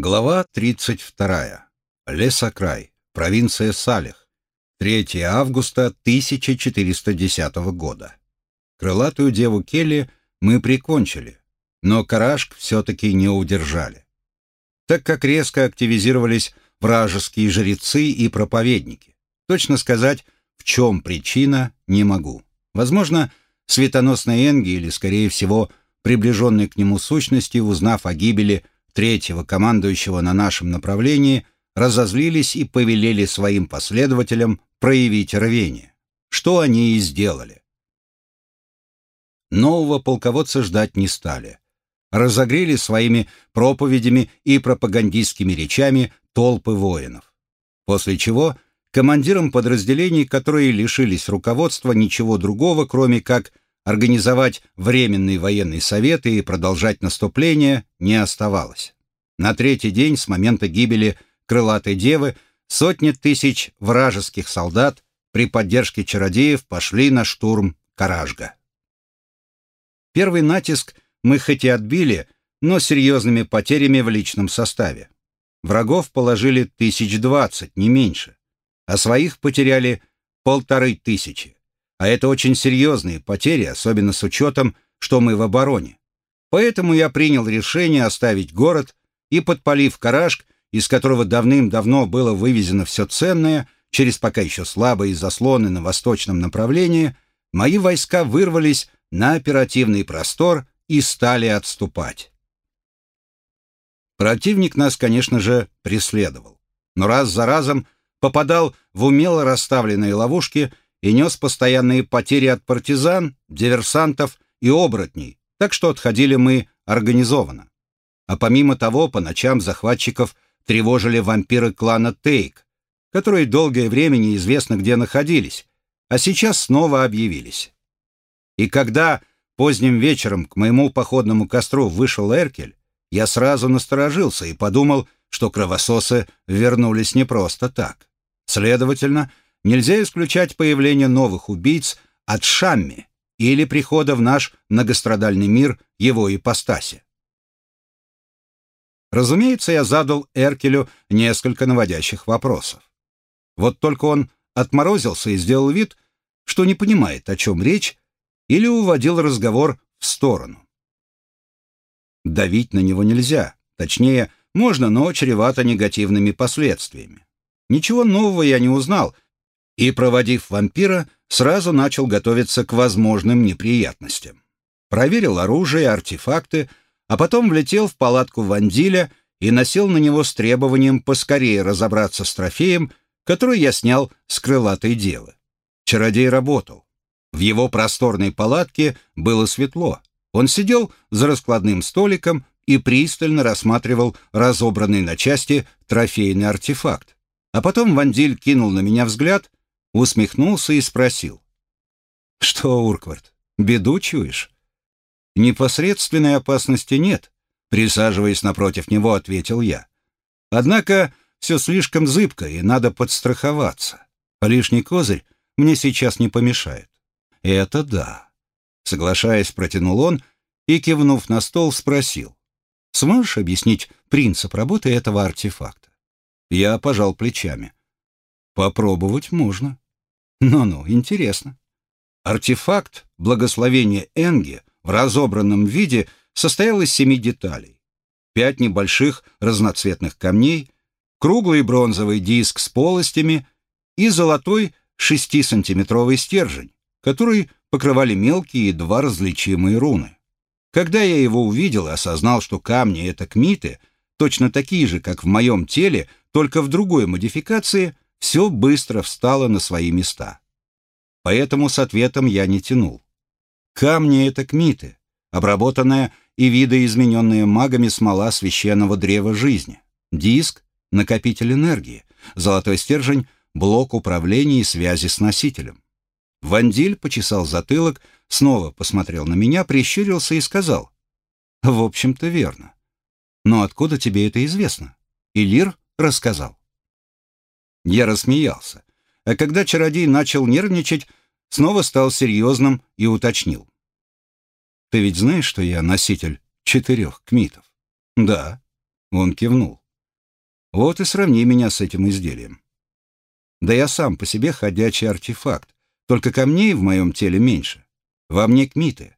Глава 32. Лесокрай. Провинция Салих. 3 августа 1410 года. Крылатую деву Келли мы прикончили, но Карашк все-таки не удержали. Так как резко активизировались вражеские жрецы и проповедники. Точно сказать, в чем причина, не могу. Возможно, светоносный Энги или, скорее всего, приближенный к нему сущности, узнав о гибели третьего командующего на нашем направлении, разозлились и повелели своим последователям проявить рвение, что они и сделали. Нового полководца ждать не стали. Разогрели своими проповедями и пропагандистскими речами толпы воинов. После чего командирам подразделений, которые лишились руководства ничего другого, кроме как организовать временный военный совет и продолжать наступление не оставалось. На третий день с момента гибели крылатой девы сотни тысяч вражеских солдат при поддержке чародеев пошли на штурм Каражга. Первый натиск мы хоть и отбили, но серьезными потерями в личном составе. Врагов положили тысяч двадцать, не меньше, а своих потеряли полторы тысячи. А это очень серьезные потери, особенно с учетом, что мы в обороне. Поэтому я принял решение оставить город и, подпалив карашк, из которого давным-давно было вывезено все ценное, через пока еще слабые заслоны на восточном направлении, мои войска вырвались на оперативный простор и стали отступать. Противник нас, конечно же, преследовал, но раз за разом попадал в умело расставленные ловушки и нес постоянные потери от партизан, диверсантов и оборотней, так что отходили мы организованно. А помимо того, по ночам захватчиков тревожили вампиры клана Тейк, которые долгое время неизвестно где находились, а сейчас снова объявились. И когда поздним вечером к моему походному костру вышел Эркель, я сразу насторожился и подумал, что кровососы вернулись не просто так. Следовательно, нельзя исключать появление новых убийц от Шамми или прихода в наш многострадальный мир его ипостаси. Разумеется, я задал Эркелю несколько наводящих вопросов. Вот только он отморозился и сделал вид, что не понимает, о чем речь, или уводил разговор в сторону. Давить на него нельзя, точнее, можно, но чревато негативными последствиями. Ничего нового я не узнал — и, проводив вампира, сразу начал готовиться к возможным неприятностям. Проверил оружие, артефакты, а потом влетел в палатку Вандиля и насел на него с требованием поскорее разобраться с трофеем, который я снял с крылатой девы. Чародей работал. В его просторной палатке было светло. Он сидел за раскладным столиком и пристально рассматривал разобранный на части трофейный артефакт. А потом Вандиль кинул на меня взгляд усмехнулся и спросил. «Что, Урквард, беду чуешь?» «Непосредственной опасности нет», — присаживаясь напротив него, ответил я. «Однако все слишком зыбко, и надо подстраховаться. Лишний козырь мне сейчас не помешает». «Это да», — соглашаясь, протянул он и, кивнув на стол, спросил. «Сможешь объяснить принцип работы этого артефакта?» Я пожал плечами. Попробовать можно. Ну-ну, интересно. Артефакт благословения Энги в разобранном виде состоял из семи деталей. Пять небольших разноцветных камней, круглый бронзовый диск с полостями и золотой шестисантиметровый стержень, который покрывали мелкие едва различимые руны. Когда я его увидел и осознал, что камни — это кмиты, точно такие же, как в моем теле, только в другой модификации — все быстро встало на свои места. Поэтому с ответом я не тянул. Камни — это кмиты, обработанная и видоизмененная магами смола священного древа жизни. Диск — накопитель энергии, золотой стержень — блок управления и связи с носителем. Вандиль почесал затылок, снова посмотрел на меня, прищурился и сказал. «В общем-то, верно. Но откуда тебе это известно?» Илир рассказал. Я рассмеялся. А когда чародей начал нервничать, снова стал серьезным и уточнил. «Ты ведь знаешь, что я носитель четырех кмитов?» «Да», — он кивнул. Вот и сравни меня с этим изделием. Да я сам по себе ходячий артефакт, только камней в моем теле меньше. Во мне кмиты.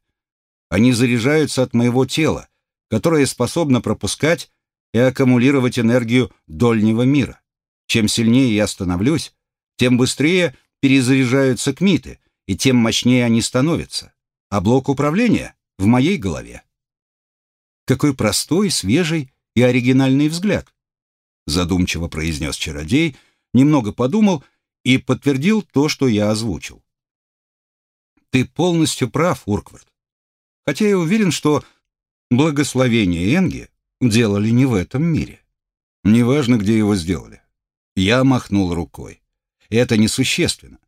Они заряжаются от моего тела, которое способно пропускать и аккумулировать энергию дольнего мира. Чем сильнее я становлюсь, тем быстрее перезаряжаются кмиты, и тем мощнее они становятся. А блок управления в моей голове. Какой простой, свежий и оригинальный взгляд, задумчиво произнес чародей, немного подумал и подтвердил то, что я озвучил. Ты полностью прав, Урквард. Хотя я уверен, что благословение Энги делали не в этом мире. Неважно, где его сделали. Я махнул рукой. Это несущественно.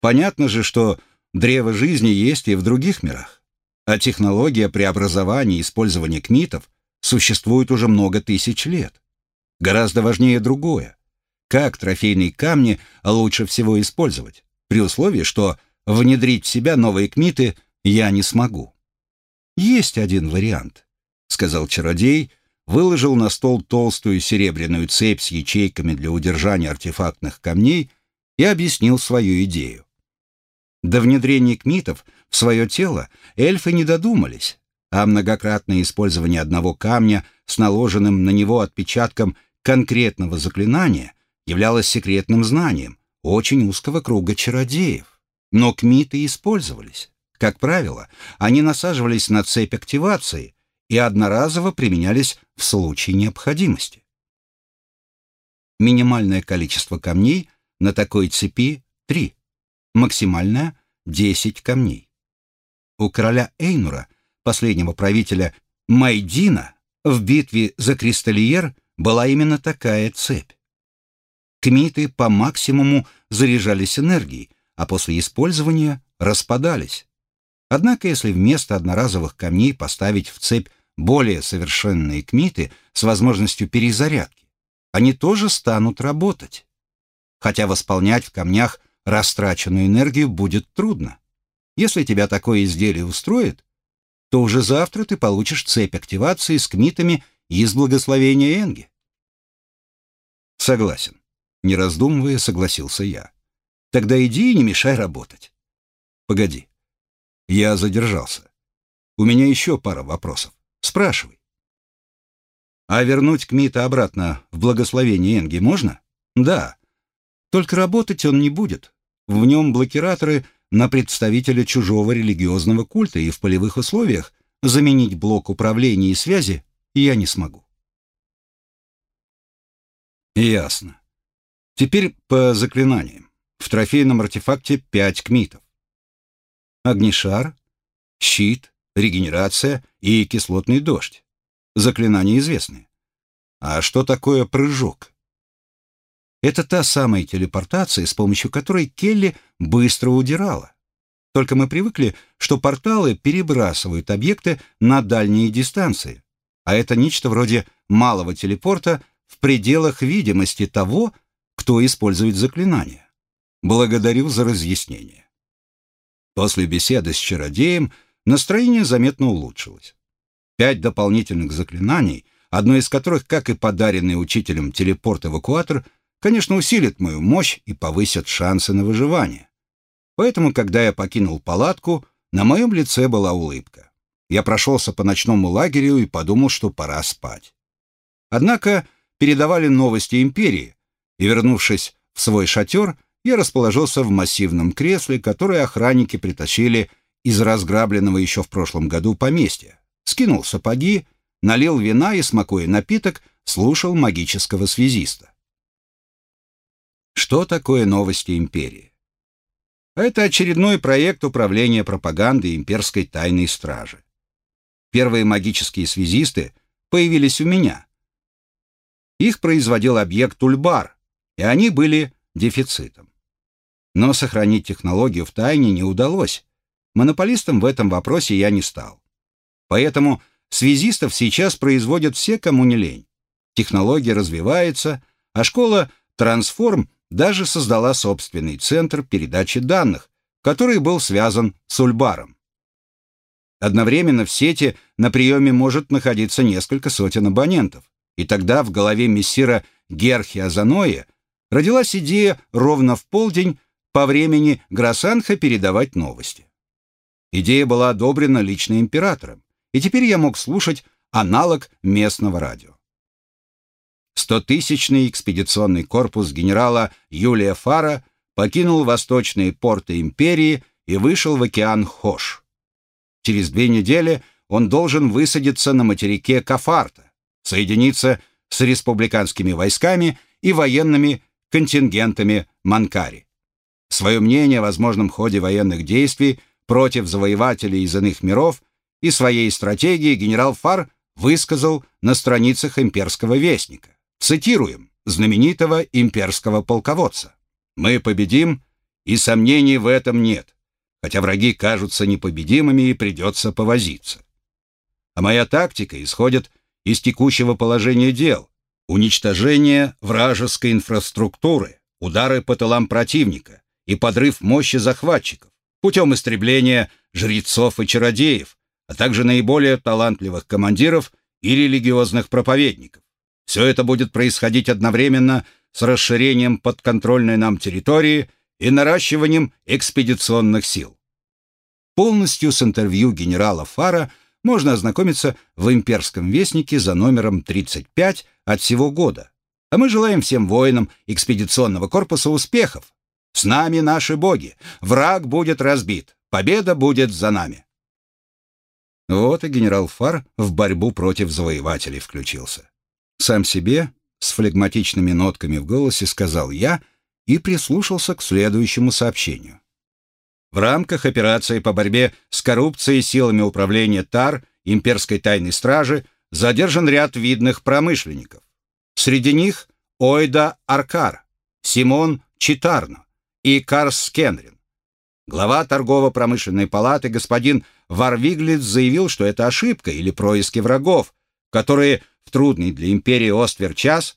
Понятно же, что древо жизни есть и в других мирах. А технология преобразования и использования кмитов существует уже много тысяч лет. Гораздо важнее другое. Как трофейные камни лучше всего использовать, при условии, что внедрить в себя новые кмиты я не смогу. «Есть один вариант», — сказал чародей, выложил на стол толстую серебряную цепь с ячейками для удержания артефактных камней и объяснил свою идею. До внедрения кмитов в свое тело эльфы не додумались, а многократное использование одного камня с наложенным на него отпечатком конкретного заклинания являлось секретным знанием очень узкого круга чародеев. Но кмиты использовались. Как правило, они насаживались на цепь активации и одноразово применялись в случае необходимости. Минимальное количество камней на такой цепи — 3, максимальное — 10 камней. У короля Эйнура, последнего правителя Майдина, в битве за Кристалиер была именно такая цепь. Кмиты по максимуму заряжались энергией, а после использования распадались. Однако, если вместо одноразовых камней поставить в цепь более совершенные кмиты с возможностью перезарядки, они тоже станут работать. Хотя восполнять в камнях растраченную энергию будет трудно. Если тебя такое изделие устроит, то уже завтра ты получишь цепь активации с кмитами из благословения Энги. Согласен. Не раздумывая, согласился я. Тогда иди и не мешай работать. Погоди. Я задержался. У меня еще пара вопросов. Спрашивай. А вернуть Кмита обратно в благословение Энги можно? Да. Только работать он не будет. В нем блокираторы на представителя чужого религиозного культа и в полевых условиях заменить блок управления и связи я не смогу. Ясно. Теперь по заклинаниям. В трофейном артефакте пять кмитов. Огнешар, щит, регенерация и кислотный дождь. Заклинания известны. А что такое прыжок? Это та самая телепортация, с помощью которой Келли быстро удирала. Только мы привыкли, что порталы перебрасывают объекты на дальние дистанции, а это нечто вроде малого телепорта в пределах видимости того, кто использует заклинание. Благодарю за разъяснение. После беседы с чародеем настроение заметно улучшилось. Пять дополнительных заклинаний, одно из которых, как и подаренный учителем телепорт-эвакуатор, конечно, усилит мою мощь и повысит шансы на выживание. Поэтому, когда я покинул палатку, на моем лице была улыбка. Я прошелся по ночному лагерю и подумал, что пора спать. Однако передавали новости империи, и, вернувшись в свой шатер, я расположился в массивном кресле, которое охранники притащили из разграбленного еще в прошлом году поместья. Скинул сапоги, налил вина и, смакуя напиток, слушал магического связиста. Что такое новости империи? Это очередной проект управления пропагандой имперской тайной стражи. Первые магические связисты появились у меня. Их производил объект Ульбар, и они были дефицитом. Но сохранить технологию в тайне не удалось. Монополистом в этом вопросе я не стал. Поэтому связистов сейчас производят все, кому не лень. Технология развивается, а школа «Трансформ» даже создала собственный центр передачи данных, который был связан с Ульбаром. Одновременно в сети на приеме может находиться несколько сотен абонентов, и тогда в голове мессира Герхи Азаное родилась идея ровно в полдень по времени Грасанха передавать новости. Идея была одобрена лично императором, и теперь я мог слушать аналог местного радио. Стотысячный экспедиционный корпус генерала Юлия Фара покинул восточные порты империи и вышел в океан Хош. Через две недели он должен высадиться на материке Кафарта, соединиться с республиканскими войсками и военными контингентами Манкари. Свое мнение о возможном ходе военных действий против завоевателей из иных миров и своей стратегии генерал Фар высказал на страницах имперского вестника. Цитируем знаменитого имперского полководца. «Мы победим, и сомнений в этом нет, хотя враги кажутся непобедимыми и придется повозиться. А моя тактика исходит из текущего положения дел, уничтожение вражеской инфраструктуры, удары по тылам противника и подрыв мощи захватчиков путем истребления жрецов и чародеев, а также наиболее талантливых командиров и религиозных проповедников. Все это будет происходить одновременно с расширением подконтрольной нам территории и наращиванием экспедиционных сил. Полностью с интервью генерала Фара можно ознакомиться в «Имперском вестнике» за номером 35 от всего года. А мы желаем всем воинам экспедиционного корпуса успехов. С нами наши боги. Враг будет разбит. Победа будет за нами. Вот и генерал Фар в борьбу против завоевателей включился. Сам себе, с флегматичными нотками в голосе, сказал я и прислушался к следующему сообщению. В рамках операции по борьбе с коррупцией силами управления ТАР имперской тайной стражи задержан ряд видных промышленников. Среди них Ойда Аркар, Симон Читарно и Карс Кенрин. Глава торгово-промышленной палаты господин Варвиглиц заявил, что это ошибка или происки врагов, которые в трудный для империи Оствер час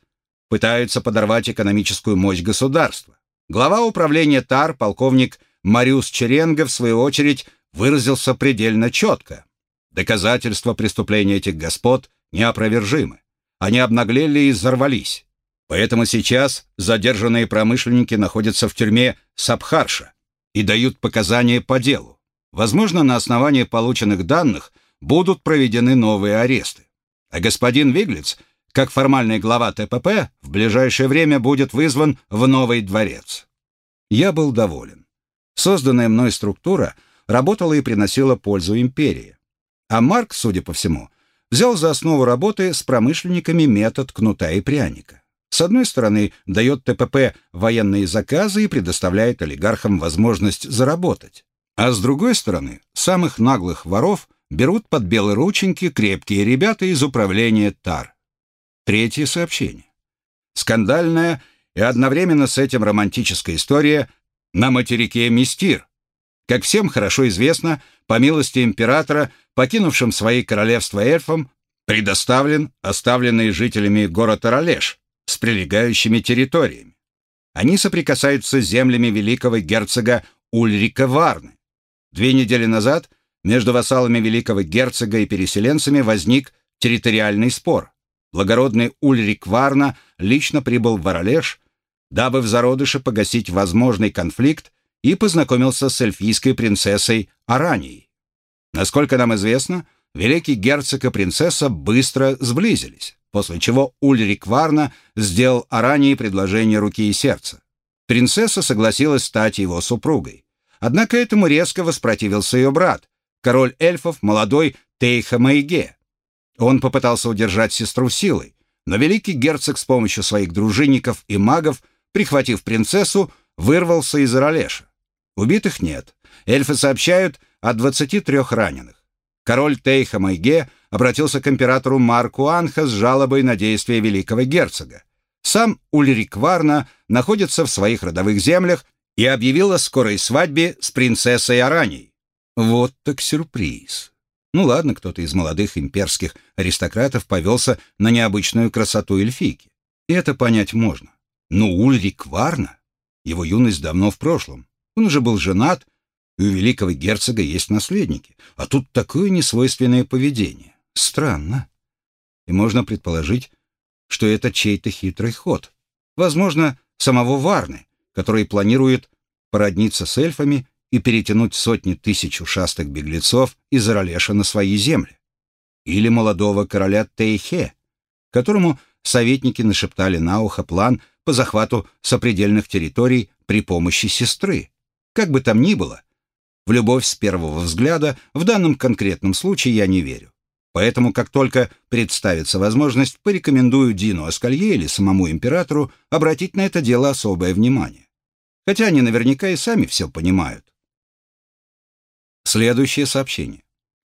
пытаются подорвать экономическую мощь государства. Глава управления ТАР, полковник Мариус Черенго, в свою очередь, выразился предельно четко. Доказательства преступления этих господ неопровержимы. Они обнаглели и взорвались. Поэтому сейчас задержанные промышленники находятся в тюрьме Сабхарша и дают показания по делу. Возможно, на основании полученных данных будут проведены новые аресты. А господин Виглиц, как формальный глава ТПП, в ближайшее время будет вызван в новый дворец. Я был доволен. Созданная мной структура работала и приносила пользу империи. А Марк, судя по всему, взял за основу работы с промышленниками метод кнута и пряника. С одной стороны, дает ТПП военные заказы и предоставляет олигархам возможность заработать. А с другой стороны, самых наглых воров берут под белые рученьки крепкие ребята из управления ТАР. Третье сообщение. Скандальная и одновременно с этим романтическая история на материке Мистир. Как всем хорошо известно, по милости императора, покинувшим свои королевства эльфам, предоставлен оставленный жителями город Аралеш с прилегающими территориями. Они соприкасаются с землями великого герцога Ульрика Варны. Две недели назад между вассалами великого герцога и переселенцами возник территориальный спор. Благородный Ульрик Варна лично прибыл в Аралеш, дабы в зародыше погасить возможный конфликт и познакомился с эльфийской принцессой Аранией. Насколько нам известно, великий герцог и принцесса быстро сблизились, после чего Ульрик Варна сделал Арании предложение руки и сердца. Принцесса согласилась стать его супругой. Однако этому резко воспротивился ее брат, король эльфов, молодой Тейха Майге. Он попытался удержать сестру силой, но великий герцог с помощью своих дружинников и магов, прихватив принцессу, вырвался из Иролеша. Убитых нет. Эльфы сообщают о 23 раненых. Король Тейха Майге обратился к императору Марку Анха с жалобой на действия великого герцога. Сам Ульрик Варна находится в своих родовых землях и объявил о скорой свадьбе с принцессой Араней. Вот так сюрприз. Ну ладно, кто-то из молодых имперских аристократов повелся на необычную красоту эльфийки. И это понять можно. Но Ульрик Варна, его юность давно в прошлом. Он уже был женат, и у великого герцога есть наследники. А тут такое несвойственное поведение. Странно. И можно предположить, что это чей-то хитрый ход. Возможно, самого Варны, который планирует породниться с эльфами и перетянуть сотни тысяч ушастых беглецов из Ролеша на свои земли. Или молодого короля Тейхе, которому советники нашептали на ухо план по захвату сопредельных территорий при помощи сестры. Как бы там ни было, в любовь с первого взгляда в данном конкретном случае я не верю. Поэтому, как только представится возможность, порекомендую Дину Аскалье или самому императору обратить на это дело особое внимание. Хотя они наверняка и сами все понимают. Следующее сообщение.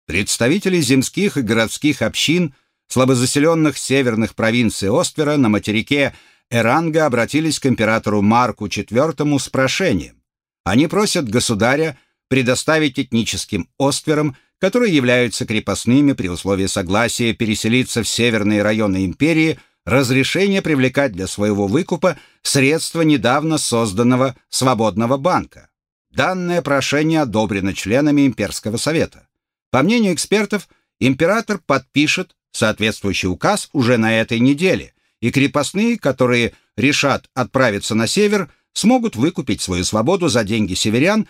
Представители земских и городских общин слабозаселенных северных провинций Оствера на материке Эранга обратились к императору Марку IV с прошением. Они просят государя предоставить этническим Остверам которые являются крепостными при условии согласия переселиться в северные районы империи, разрешение привлекать для своего выкупа средства недавно созданного свободного банка. Данное прошение одобрено членами Имперского совета. По мнению экспертов, император подпишет соответствующий указ уже на этой неделе, и крепостные, которые решат отправиться на север, смогут выкупить свою свободу за деньги северян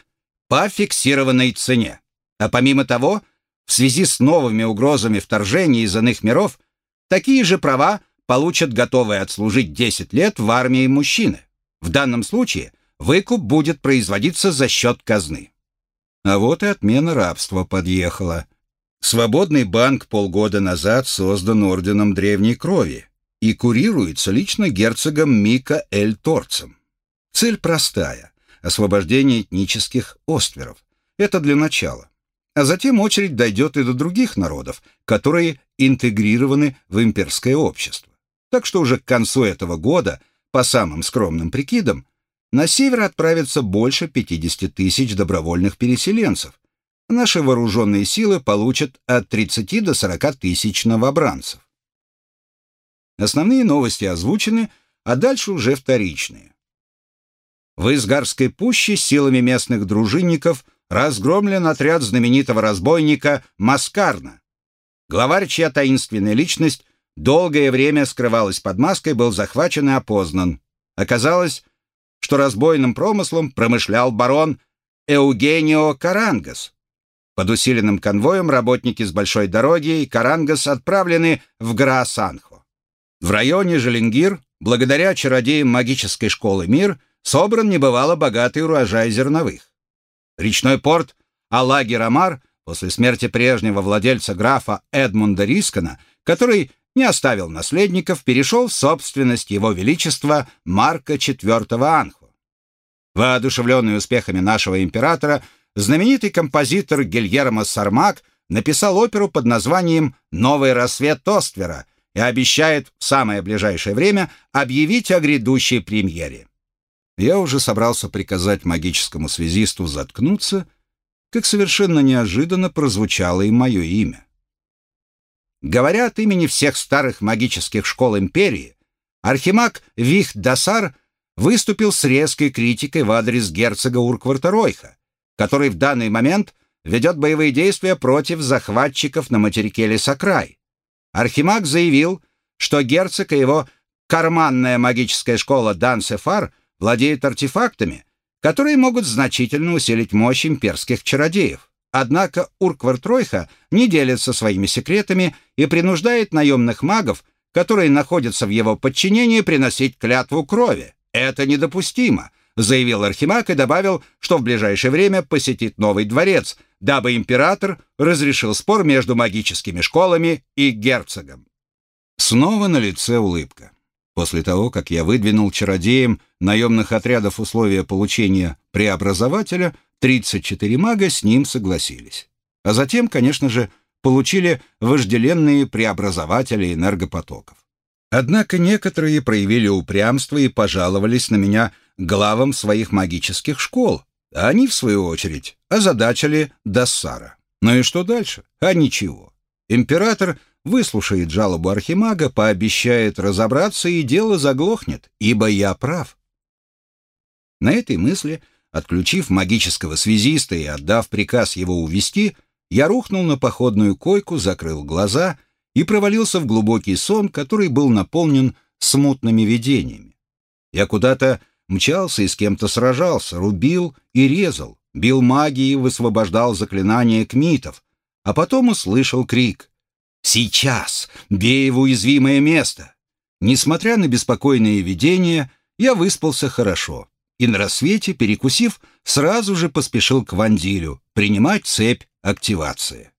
по фиксированной цене. А помимо того, в связи с новыми угрозами вторжения из иных миров, такие же права получат готовые отслужить 10 лет в армии мужчины. В данном случае выкуп будет производиться за счет казны. А вот и отмена рабства подъехала. Свободный банк полгода назад создан Орденом Древней Крови и курируется лично герцогом Мика Эль Торцем. Цель простая – освобождение этнических остверов. Это для начала а затем очередь дойдет и до других народов, которые интегрированы в имперское общество. Так что уже к концу этого года, по самым скромным прикидам, на север отправится больше 50 тысяч добровольных переселенцев. Наши вооруженные силы получат от 30 до 40 тысяч новобранцев. Основные новости озвучены, а дальше уже вторичные. В Изгарской пуще силами местных дружинников – разгромлен отряд знаменитого разбойника Маскарна. Главарь, чья таинственная личность долгое время скрывалась под маской, был захвачен и опознан. Оказалось, что разбойным промыслом промышлял барон Эугенио Карангас. Под усиленным конвоем работники с большой дороги и Карангас отправлены в Гра-Санхо. В районе Желенгир, благодаря чародеям магической школы «Мир», собран небывало богатый урожай зерновых. Речной порт Алаги-Рамар после смерти прежнего владельца графа Эдмунда Рискана, который не оставил наследников, перешел в собственность его величества Марка IV Анху. Воодушевленный успехами нашего императора, знаменитый композитор Гильермо Сармак написал оперу под названием «Новый рассвет Тоствера» и обещает в самое ближайшее время объявить о грядущей премьере. Я уже собрался приказать магическому связисту заткнуться, как совершенно неожиданно прозвучало и мое имя. Говоря от имени всех старых магических школ империи, архимаг Вих Дасар выступил с резкой критикой в адрес герцога Уркварта Ройха, который в данный момент ведет боевые действия против захватчиков на материке Лесокрай. Архимаг заявил, что герцог и его карманная магическая школа Дансефар владеет артефактами, которые могут значительно усилить мощь имперских чародеев. Однако Урквартройха не делится своими секретами и принуждает наемных магов, которые находятся в его подчинении, приносить клятву крови. Это недопустимо, заявил Архимаг и добавил, что в ближайшее время посетит новый дворец, дабы император разрешил спор между магическими школами и герцогом. Снова на лице улыбка. После того, как я выдвинул чародеям наемных отрядов условия получения преобразователя, 34 мага с ним согласились. А затем, конечно же, получили вожделенные преобразователи энергопотоков. Однако некоторые проявили упрямство и пожаловались на меня главам своих магических школ, а они, в свою очередь, озадачили Дассара. Ну и что дальше? А ничего. Император — выслушает жалобу Архимага, пообещает разобраться, и дело заглохнет, ибо я прав. На этой мысли, отключив магического связиста и отдав приказ его увести, я рухнул на походную койку, закрыл глаза и провалился в глубокий сон, который был наполнен смутными видениями. Я куда-то мчался и с кем-то сражался, рубил и резал, бил магией, высвобождал заклинания кмитов, а потом услышал крик «Сейчас! Бей в уязвимое место!» Несмотря на беспокойные видения, я выспался хорошо и на рассвете, перекусив, сразу же поспешил к Вандилю принимать цепь активации.